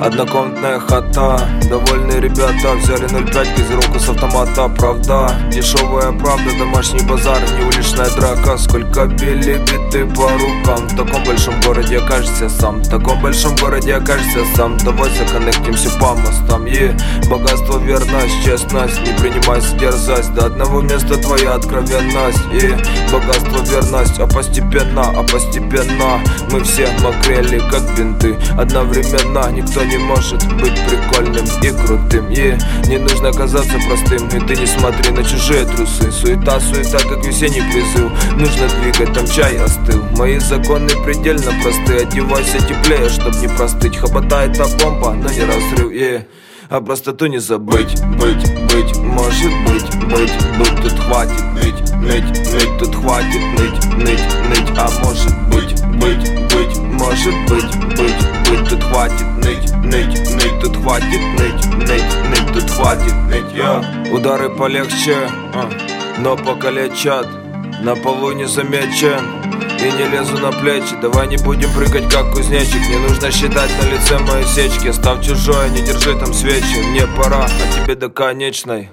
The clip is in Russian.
Однокомнатная хата. Довольные ребята взяли 0,5 газировку с автомата Правда, дешевая правда, домашний базар Не уличная драка, сколько били биты по рукам? В таком большом городе окажешься сам. В таком большом городе окажешься сам. Давай законнектимся по мостам. И богатство, верность, честность. Не принимайся дерзость. До одного места твоя откровенность. И богатство, верность, а постепенно, а постепенно Мы все мокрели, как бинты. Одновременно никто не может быть прикольным и крутым. И не нужно казаться простым. И ты не смотри на чужие трусы. Суета, суета, как весенний призыв. Нужно двигать, там чай остыл. Мои законы предельно просты. Одевайся теплее, чтоб не простыть. Хоботает та бомба, но не разрыв. И а простоту не забыть. Быть, быть, может быть, быть, быть. Тут хватит ныть, ныть, ныть. Тут хватит ныть, ныть, ныть. А может быть, быть, быть, может быть, быть, быть Тут хватит ныть, ныть, ныть Тут хватит ныть, ныть, ныть Тут хватит ныть, я. Удары полегче, а, но покалечат На полу не замечен и не лезу на плечи. Давай не будем прыгать как кузнечик Не нужно считать на лице мои сечки. Став чужой, не держи там свечи Мне пора, а тебе до конечной